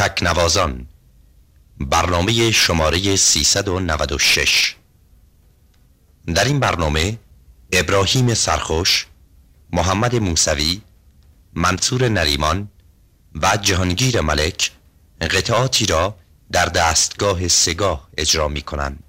تکنوازان. برنامه شماره 396 در این برنامه ابراهیم سرخوش محمد موسوی منصور نریمان و جهانگیر ملک قطعاتی را در دستگاه سگاه اجرا می کنند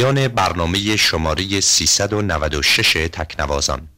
پایان برنامه شماره 396 تکنوازان.